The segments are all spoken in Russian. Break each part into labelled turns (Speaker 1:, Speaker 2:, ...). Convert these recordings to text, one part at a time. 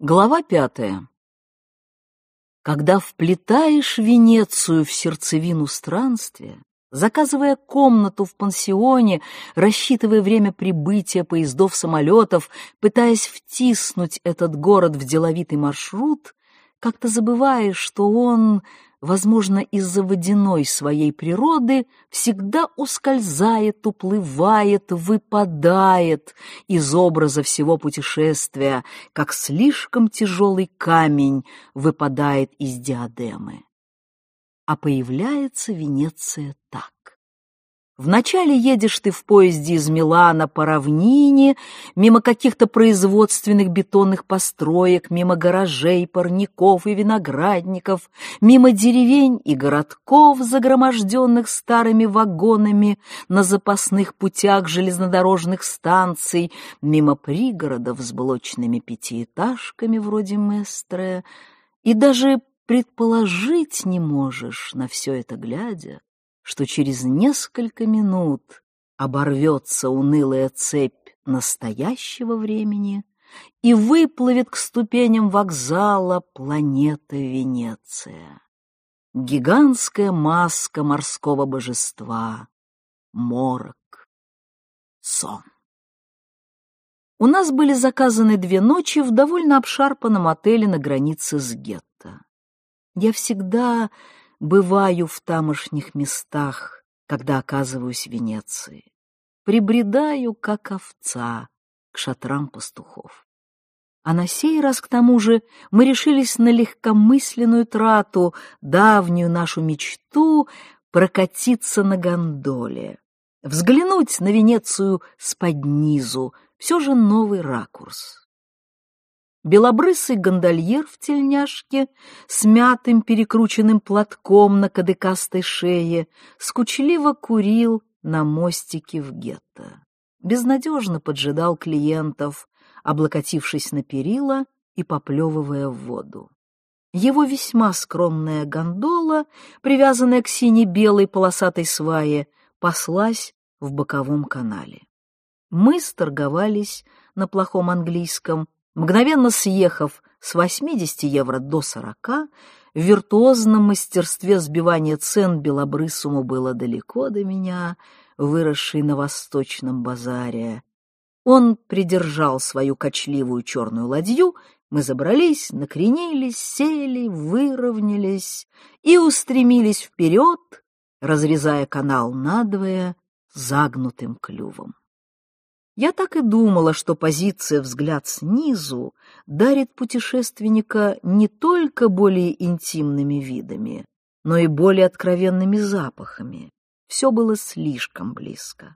Speaker 1: Глава пятая. Когда вплетаешь Венецию в сердцевину странствия, заказывая комнату в пансионе, рассчитывая время прибытия поездов, самолетов, пытаясь втиснуть этот город в деловитый маршрут, как-то забываешь, что он возможно, из-за водяной своей природы, всегда ускользает, уплывает, выпадает из образа всего путешествия, как слишком тяжелый камень выпадает из диадемы. А появляется Венеция так. Вначале едешь ты в поезде из Милана по равнине, мимо каких-то производственных бетонных построек, мимо гаражей, парников и виноградников, мимо деревень и городков, загроможденных старыми вагонами на запасных путях железнодорожных станций, мимо пригородов с блочными пятиэтажками вроде Местре, и даже предположить не можешь на все это глядя, что через несколько минут оборвется унылая цепь настоящего времени и выплывет к ступеням вокзала планета Венеция. Гигантская маска морского божества, морок, сон. У нас были заказаны две ночи в довольно обшарпанном отеле на границе с гетто. Я всегда бываю в тамошних местах, когда оказываюсь в Венеции. Прибредаю, как овца, к шатрам пастухов. А на сей раз, к тому же, мы решились на легкомысленную трату, давнюю нашу мечту прокатиться на гондоле, взглянуть на Венецию с поднизу, все же новый ракурс. Белобрысый гондольер в тельняшке с мятым перекрученным платком на кадыкастой шее скучливо курил на мостике в гетто. Безнадежно поджидал клиентов, облокотившись на перила и поплевывая в воду. Его весьма скромная гондола, привязанная к сине-белой полосатой свае, паслась в боковом канале. Мы сторговались на плохом английском, Мгновенно съехав с 80 евро до 40, в виртуозном мастерстве сбивания цен Белобрысому было далеко до меня, выросший на восточном базаре. Он придержал свою кочливую черную ладью, мы забрались, накренились, сели, выровнялись и устремились вперед, разрезая канал надвое загнутым клювом. Я так и думала, что позиция «взгляд снизу» дарит путешественника не только более интимными видами, но и более откровенными запахами. Все было слишком близко.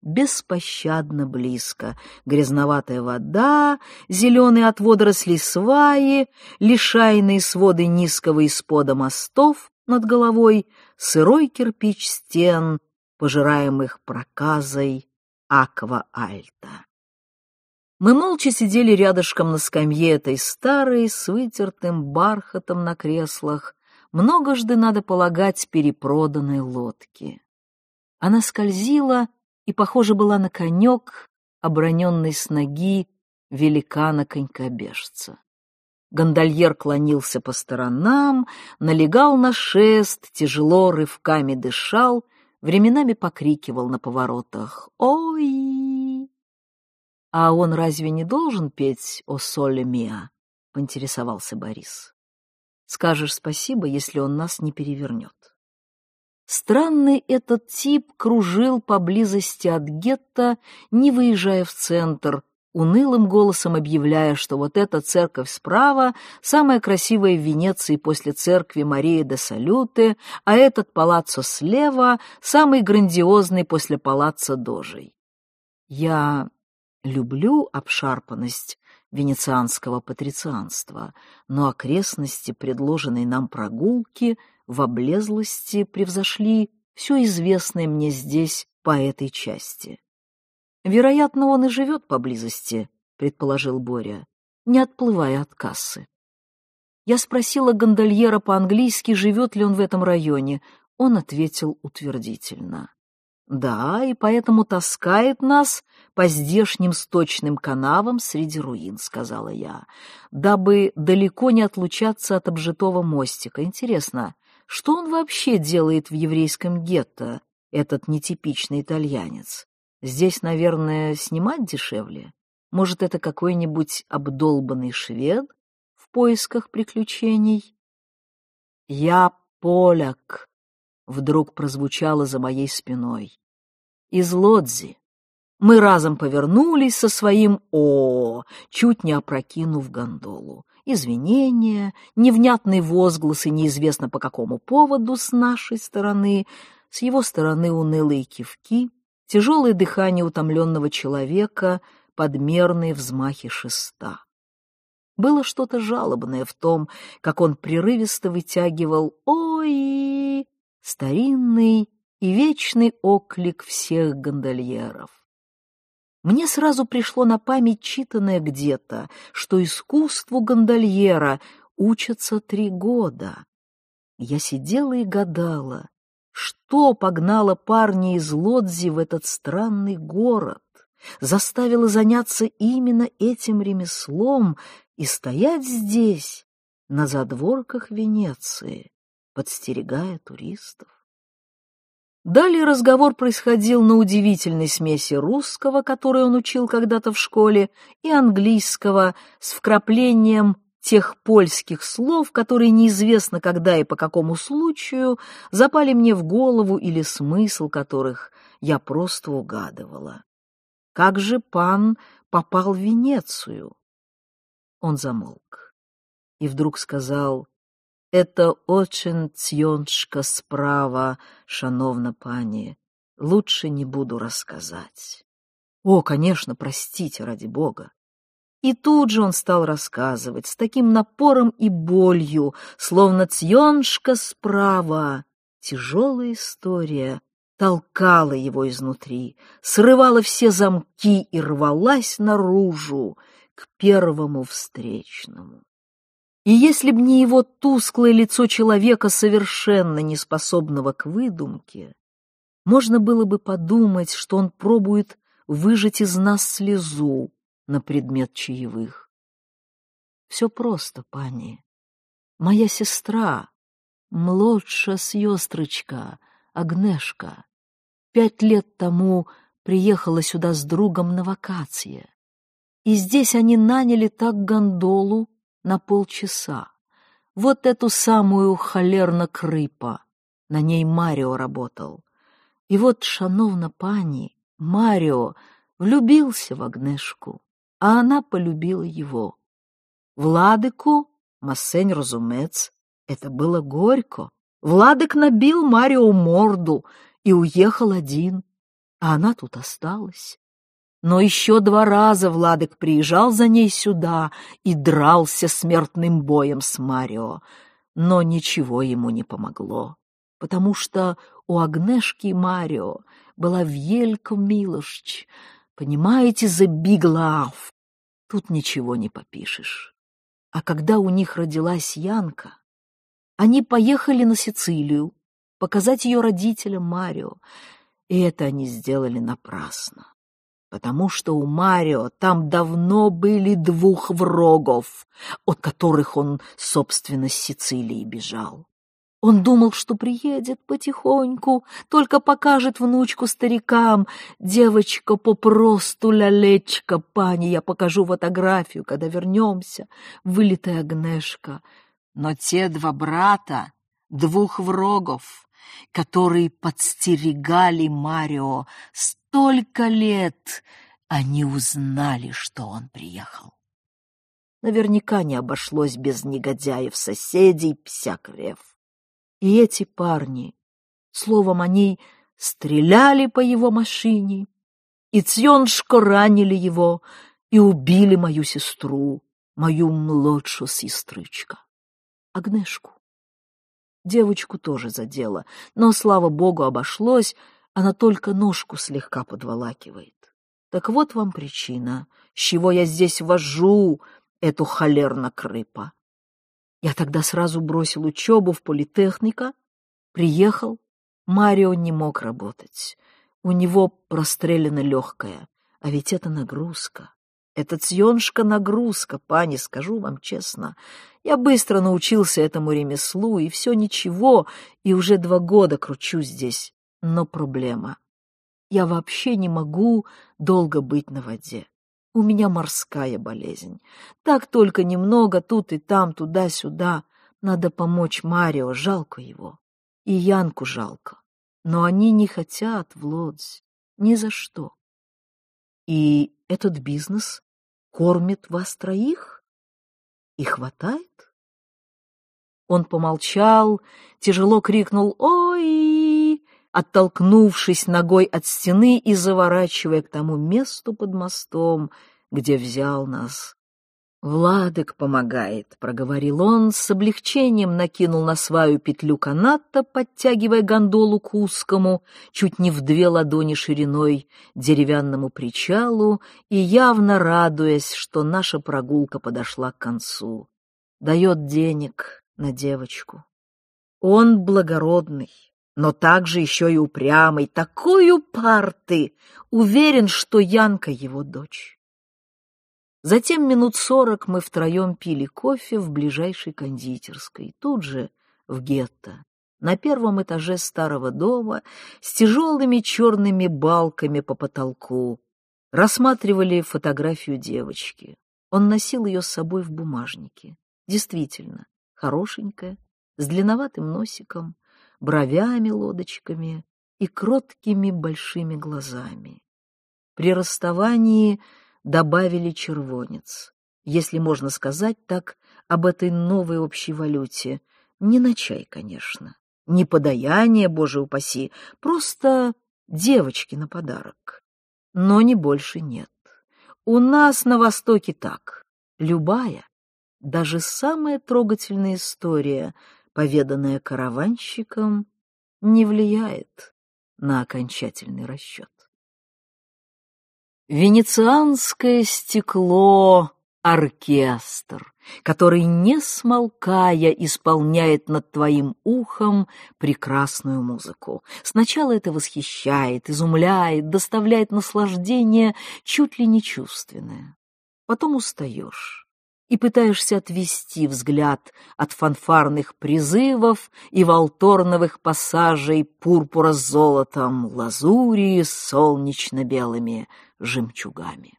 Speaker 1: Беспощадно близко. Грязноватая вода, зеленые от водорослей сваи, лишайные своды низкого испода мостов над головой, сырой кирпич стен, пожираемых проказой Аква-Альта. Мы молча сидели рядышком на скамье этой старой, с вытертым бархатом на креслах, многожды, надо полагать, перепроданной лодки. Она скользила и, похоже, была на конек, оброненный с ноги великана-конькобежца. Гондольер клонился по сторонам, налегал на шест, тяжело рывками дышал временами покрикивал на поворотах «Ой!». «А он разве не должен петь «О соле миа»?» — поинтересовался Борис. «Скажешь спасибо, если он нас не перевернет». Странный этот тип кружил поблизости от гетто, не выезжая в центр, унылым голосом объявляя, что вот эта церковь справа самая красивая в Венеции после церкви Марии де Салюте, а этот палаццо слева самый грандиозный после палаццо Дожей. Я люблю обшарпанность венецианского патрицианства, но окрестности предложенной нам прогулки в облезлости превзошли все известное мне здесь по этой части. Вероятно, он и живет поблизости, предположил Боря, не отплывая от кассы. Я спросила гондольера по-английски, живет ли он в этом районе. Он ответил утвердительно. Да, и поэтому таскает нас по здешним сточным канавам среди руин, сказала я, дабы далеко не отлучаться от обжитого мостика. Интересно, что он вообще делает в еврейском гетто, этот нетипичный итальянец? Здесь, наверное, снимать дешевле? Может, это какой-нибудь обдолбанный швед в поисках приключений? Я поляк, вдруг прозвучало за моей спиной. Из Лодзи. Мы разом повернулись со своим «О», чуть не опрокинув гондолу. Извинения, невнятные возгласы неизвестно по какому поводу с нашей стороны, с его стороны унылые кивки, тяжелое дыхание утомленного человека, подмерные взмахи шеста. Было что-то жалобное в том, как он прерывисто вытягивал «Ой!» старинный и вечный оклик всех гондольеров. Мне сразу пришло на память читанное где-то, что искусству гондольера учатся три года. Я сидела и гадала, что погнало парня из Лодзи в этот странный город, заставило заняться именно этим ремеслом и стоять здесь, на задворках Венеции, подстерегая туристов. Далее разговор происходил на удивительной смеси русского, который он учил когда-то в школе, и английского с вкраплением тех польских слов, которые неизвестно когда и по какому случаю запали мне в голову или смысл которых я просто угадывала. Как же пан попал в Венецию? Он замолк и вдруг сказал это очень цьоншка справа, шановна пани. Лучше не буду рассказать. О, конечно, простите, ради бога. И тут же он стал рассказывать с таким напором и болью, словно цьоншка справа. Тяжелая история толкала его изнутри, срывала все замки и рвалась наружу к первому встречному. И если б не его тусклое лицо человека, совершенно неспособного к выдумке, можно было бы подумать, что он пробует выжать из нас слезу на предмет чаевых. Все просто, пани. Моя сестра, младшая сестрочка, Агнешка, пять лет тому приехала сюда с другом на вакации. И здесь они наняли так гондолу, на полчаса. Вот эту самую холерно-крыпа. На ней Марио работал. И вот, шановна пани, Марио влюбился в Агнешку, а она полюбила его. Владыку, Массень разумец, это было горько. Владык набил Марио морду и уехал один, а она тут осталась. Но еще два раза Владык приезжал за ней сюда и дрался смертным боем с Марио, но ничего ему не помогло, потому что у Агнешки Марио была велька милость, понимаете, за биглав. Тут ничего не попишешь. А когда у них родилась Янка, они поехали на Сицилию показать ее родителям Марио, и это они сделали напрасно потому что у Марио там давно были двух врагов, от которых он, собственно, с Сицилии бежал. Он думал, что приедет потихоньку, только покажет внучку старикам. Девочка попросту лялечка, пани, я покажу фотографию, когда вернемся, вылитая Агнешка. Но те два брата, двух врагов, которые подстерегали Марио столько лет, они узнали, что он приехал. Наверняка не обошлось без негодяев-соседей Псякрев. И эти парни, словом, они стреляли по его машине, и Цьоншко ранили его, и убили мою сестру, мою младшую сестрычку, Агнешку. Девочку тоже задело, но, слава богу, обошлось, она только ножку слегка подволакивает. Так вот вам причина, с чего я здесь вожу эту холерно-крыпа. Я тогда сразу бросил учебу в политехника, приехал, Марио не мог работать. У него прострелено легкое, а ведь это нагрузка. Это цьоншка нагрузка, пани, скажу вам честно. Я быстро научился этому ремеслу, и все ничего, и уже два года кручу здесь. Но проблема. Я вообще не могу долго быть на воде. У меня морская болезнь. Так только немного тут и там, туда-сюда. Надо помочь Марио, жалко его. И Янку жалко. Но они не хотят в Лодзь. Ни за что. И этот бизнес кормит вас троих? И хватает? Он помолчал, тяжело крикнул «Ой!», оттолкнувшись ногой от стены и заворачивая к тому месту под мостом, где взял нас «Владык помогает», — проговорил он, с облегчением накинул на свою петлю каната, подтягивая гондолу к узкому, чуть не в две ладони шириной, деревянному причалу и явно радуясь, что наша прогулка подошла к концу. Дает денег на девочку. Он благородный, но также еще и упрямый, такой упарты, уверен, что Янка его дочь. Затем минут сорок мы втроем пили кофе в ближайшей кондитерской, тут же в гетто, на первом этаже старого дома, с тяжелыми черными балками по потолку. Рассматривали фотографию девочки. Он носил ее с собой в бумажнике. Действительно, хорошенькая, с длинноватым носиком, бровями лодочками и кроткими большими глазами. При расставании добавили червонец, если можно сказать так об этой новой общей валюте. Не на чай, конечно, не подаяние, боже упаси, просто девочки на подарок. Но не больше нет. У нас на Востоке так. Любая, даже самая трогательная история, поведанная караванщиком, не влияет на окончательный расчет. Венецианское стекло — оркестр, который, не смолкая, исполняет над твоим ухом прекрасную музыку. Сначала это восхищает, изумляет, доставляет наслаждение чуть ли не чувственное. Потом устаешь и пытаешься отвести взгляд от фанфарных призывов и волторновых пассажей пурпура с золотом, лазури с солнечно-белыми жемчугами.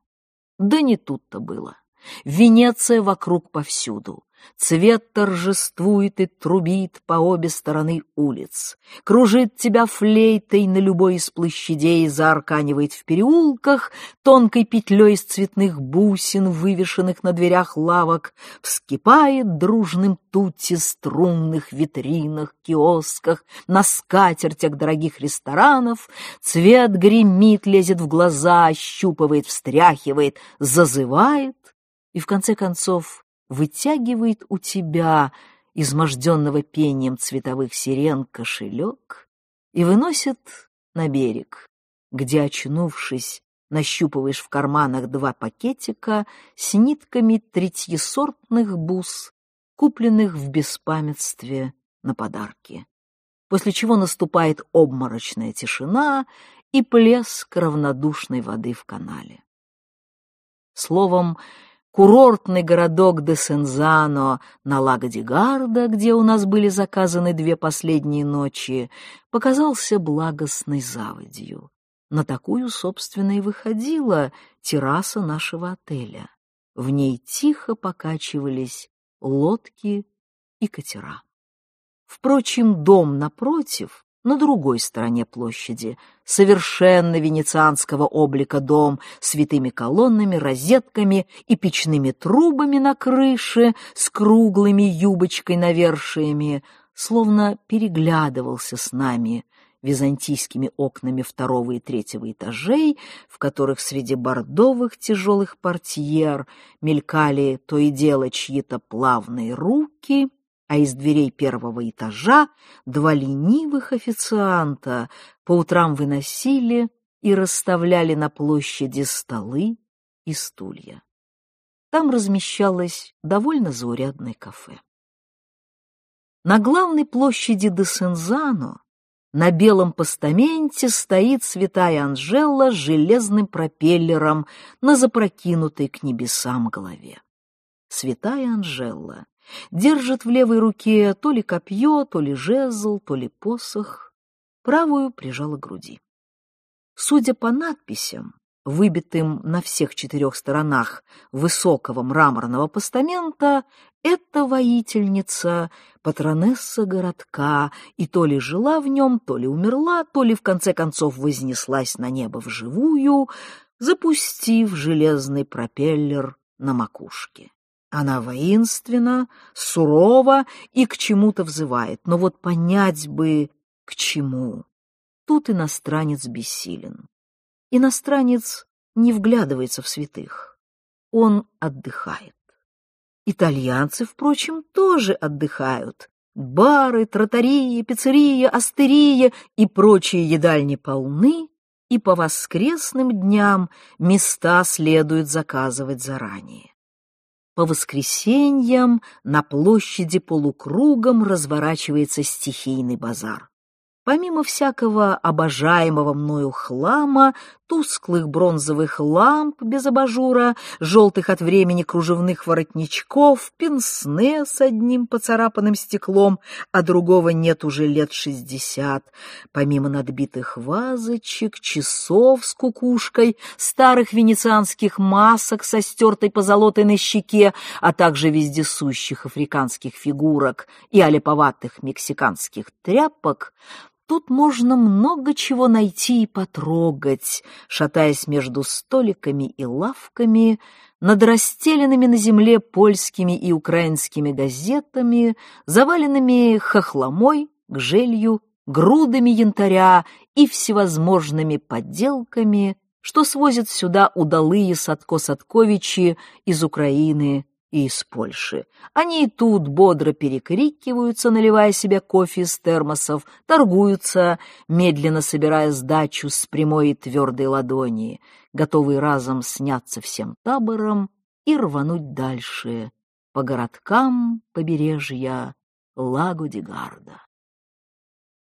Speaker 1: Да не тут-то было. Венеция вокруг повсюду. Цвет торжествует и трубит по обе стороны улиц, кружит тебя флейтой на любой из площадей, заарканивает в переулках, тонкой петлей из цветных бусин, вывешенных на дверях лавок, вскипает дружным тутти струнных витринах, киосках, на скатертях дорогих ресторанов, цвет гремит, лезет в глаза, ощупывает, встряхивает, зазывает, и в конце концов вытягивает у тебя, изможденного пением цветовых сирен, кошелек и выносит на берег, где, очнувшись, нащупываешь в карманах два пакетика с нитками третьесортных бус, купленных в беспамятстве на подарки. После чего наступает обморочная тишина и плеск равнодушной воды в канале. Словом, курортный городок де Сензано на Лагодигарда, где у нас были заказаны две последние ночи, показался благостной заводью. На такую, собственно, и выходила терраса нашего отеля. В ней тихо покачивались лодки и катера. Впрочем, дом напротив на другой стороне площади, совершенно венецианского облика дом с витыми колоннами, розетками и печными трубами на крыше с круглыми юбочкой навершиями, словно переглядывался с нами византийскими окнами второго и третьего этажей, в которых среди бордовых тяжелых портьер мелькали то и дело чьи-то плавные руки — а из дверей первого этажа два ленивых официанта по утрам выносили и расставляли на площади столы и стулья. Там размещалось довольно заурядное кафе. На главной площади де Сензано на белом постаменте стоит святая Анжела с железным пропеллером на запрокинутой к небесам голове. Святая Анжела держит в левой руке то ли копье, то ли жезл, то ли посох, правую прижала к груди. Судя по надписям, выбитым на всех четырех сторонах высокого мраморного постамента, эта воительница, патронесса городка, и то ли жила в нем, то ли умерла, то ли в конце концов вознеслась на небо вживую, запустив железный пропеллер на макушке. Она воинственна, сурова и к чему-то взывает, но вот понять бы, к чему. Тут иностранец бессилен. Иностранец не вглядывается в святых. Он отдыхает. Итальянцы, впрочем, тоже отдыхают. Бары, тротарии, пиццерия, астерия и прочие едальни полны, и по воскресным дням места следует заказывать заранее. По воскресеньям на площади полукругом разворачивается стихийный базар. Помимо всякого обожаемого мною хлама, тусклых бронзовых ламп без абажура, желтых от времени кружевных воротничков, пенсне с одним поцарапанным стеклом, а другого нет уже лет шестьдесят, помимо надбитых вазочек, часов с кукушкой, старых венецианских масок со стертой позолотой на щеке, а также вездесущих африканских фигурок и олиповатых мексиканских тряпок, Тут можно много чего найти и потрогать, шатаясь между столиками и лавками, над расстеленными на земле польскими и украинскими газетами, заваленными хохломой, гжелью, грудами янтаря и всевозможными подделками, что свозят сюда удалые Садко-Садковичи из Украины и из Польши. Они и тут бодро перекрикиваются, наливая себе кофе из термосов, торгуются, медленно собирая сдачу с прямой и твердой ладони, готовые разом сняться всем табором и рвануть дальше по городкам побережья Лагодигарда.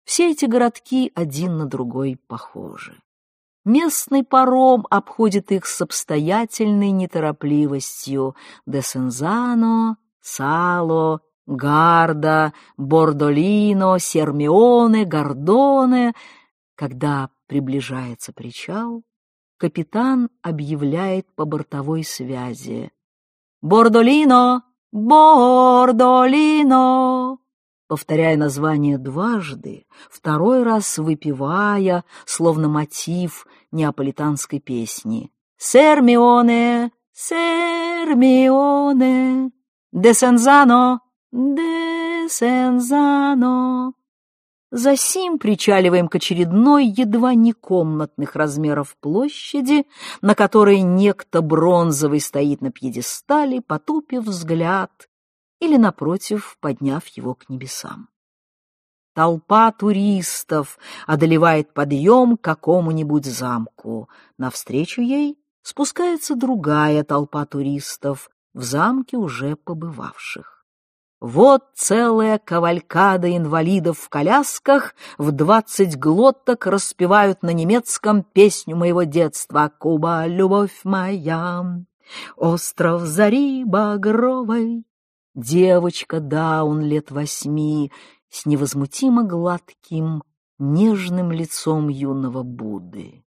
Speaker 1: Все эти городки один на другой похожи. Местный паром обходит их с обстоятельной неторопливостью. Десензано, Сало, Гарда, Бордолино, Сермионе, Гордоне. Когда приближается причал, капитан объявляет по бортовой связи. «Бордолино! Бордолино!» повторяя название дважды, второй раз выпивая, словно мотив неаполитанской песни. «Сермионе, Сермионе, де Сензано, де Сензано». Засим причаливаем к очередной, едва не комнатных размеров площади, на которой некто бронзовый стоит на пьедестале, потупив взгляд или, напротив, подняв его к небесам. Толпа туристов одолевает подъем к какому-нибудь замку. Навстречу ей спускается другая толпа туристов, в замке уже побывавших. Вот целая кавалькада инвалидов в колясках в двадцать глоток распевают на немецком песню моего детства «Куба, любовь моя, остров зари багровой». Девочка Даун лет восьми с невозмутимо гладким, нежным лицом юного Будды.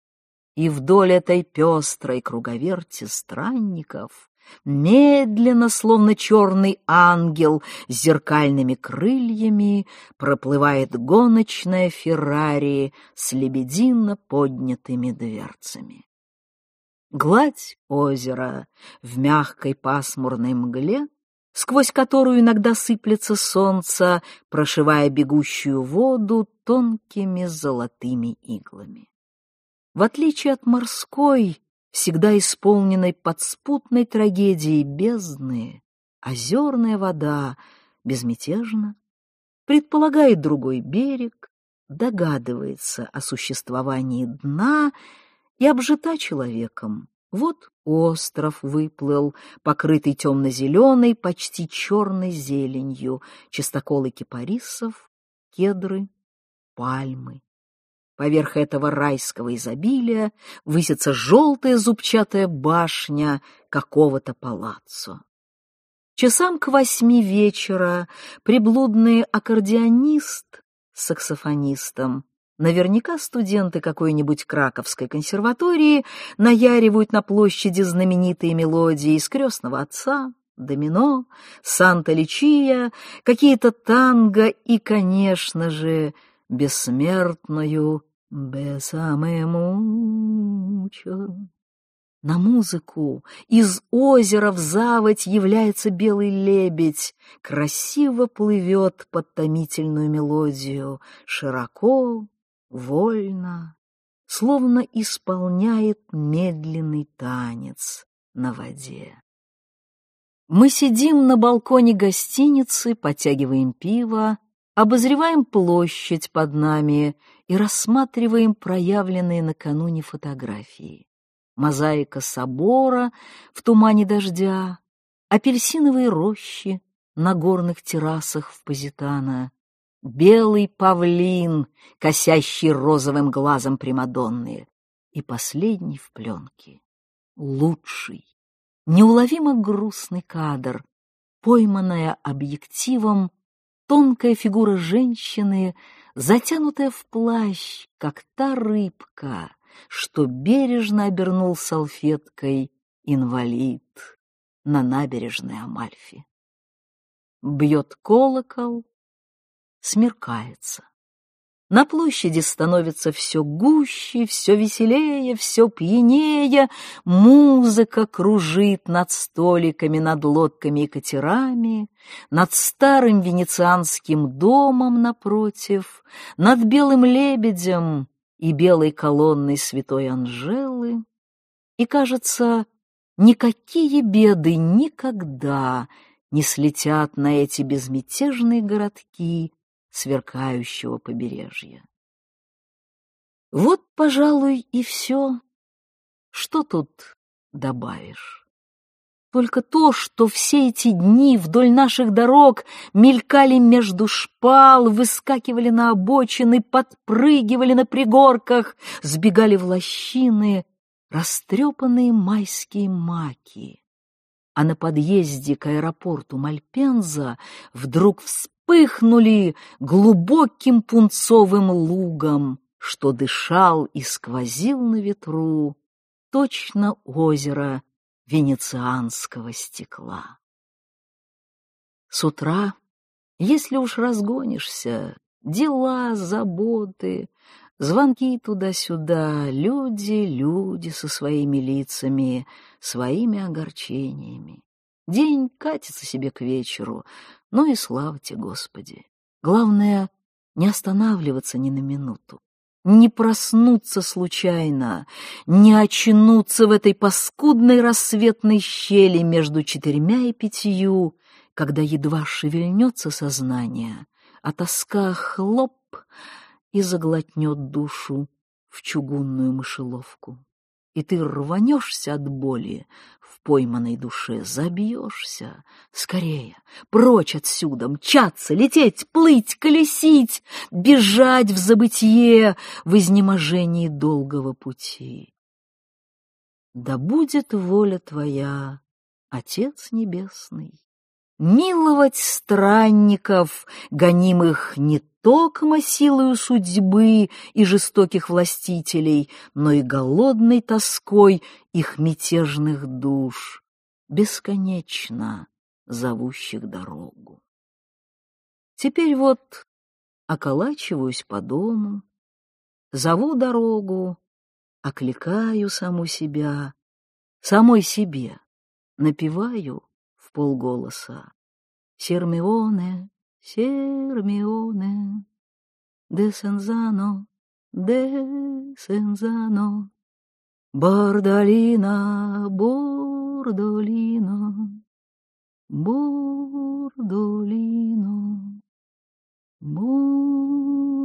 Speaker 1: И вдоль этой пестрой круговерти странников медленно, словно черный ангел с зеркальными крыльями, проплывает гоночная Феррари с лебедино поднятыми дверцами. Гладь озера в мягкой пасмурной мгле сквозь которую иногда сыплется солнце, прошивая бегущую воду тонкими золотыми иглами. В отличие от морской, всегда исполненной подспутной трагедией бездны, озерная вода безмятежна, предполагает другой берег, догадывается о существовании дна и обжита человеком, вот остров выплыл, покрытый темно-зеленой, почти черной зеленью, чистоколы кипарисов, кедры, пальмы. Поверх этого райского изобилия высится желтая зубчатая башня какого-то палаццо. Часам к восьми вечера приблудный аккордеонист с саксофонистом, наверняка студенты какой-нибудь краковской консерватории, наяривают на площади знаменитые мелодии из «Крестного отца», «Домино», «Санта-Личия», какие-то танго и, конечно же, бессмертную «Бесаме мучо». На музыку из озера в заводь является белый лебедь, красиво плывет под томительную мелодию, широко, вольно, словно исполняет медленный танец на воде. Мы сидим на балконе гостиницы, потягиваем пиво, обозреваем площадь под нами и рассматриваем проявленные накануне фотографии мозаика собора в тумане дождя, апельсиновые рощи на горных террасах в Позитано, белый павлин, косящий розовым глазом Примадонны, и последний в пленке, лучший, неуловимо грустный кадр, пойманная объективом тонкая фигура женщины, затянутая в плащ, как та рыбка, что бережно обернул салфеткой инвалид на набережной Амальфи. Бьет колокол, смеркается. На площади становится все гуще, все веселее, все пьянее, музыка кружит над столиками, над лодками и катерами, над старым венецианским домом напротив, над белым лебедем, и белой колонной святой Анжелы, и, кажется, никакие беды никогда не слетят на эти безмятежные городки сверкающего побережья. Вот, пожалуй, и все. Что тут добавишь? Только то, что все эти дни вдоль наших дорог мелькали между шпал, выскакивали на обочины, подпрыгивали на пригорках, сбегали в лощины, растрепанные майские маки. А на подъезде к аэропорту Мальпенза вдруг вспыхнули глубоким пунцовым лугом, что дышал и сквозил на ветру, точно озеро венецианского стекла. С утра, если уж разгонишься, дела, заботы, звонки туда-сюда, люди, люди со своими лицами, своими огорчениями. День катится себе к вечеру, ну и слава тебе, Господи. Главное, не останавливаться ни на минуту не проснуться случайно, не очнуться в этой паскудной рассветной щели между четырьмя и пятью, когда едва шевельнется сознание, а тоска хлоп и заглотнет душу в чугунную мышеловку. И ты рванешься от боли, пойманной душе забьешься. Скорее, прочь отсюда, мчаться, лететь, плыть, колесить, бежать в забытье в изнеможении долгого пути. Да будет воля твоя, Отец Небесный, миловать странников, гонимых не токмо силою судьбы и жестоких властителей, но и голодной тоской их мятежных душ, бесконечно зовущих дорогу. Теперь вот околачиваюсь по дому, зову дорогу, окликаю саму себя, самой себе, напеваю вполголоса. «Сермионе, Сермионе, де Сензано, де Сензано, Бардолина, Бордолино, Бордолино, Бордолино».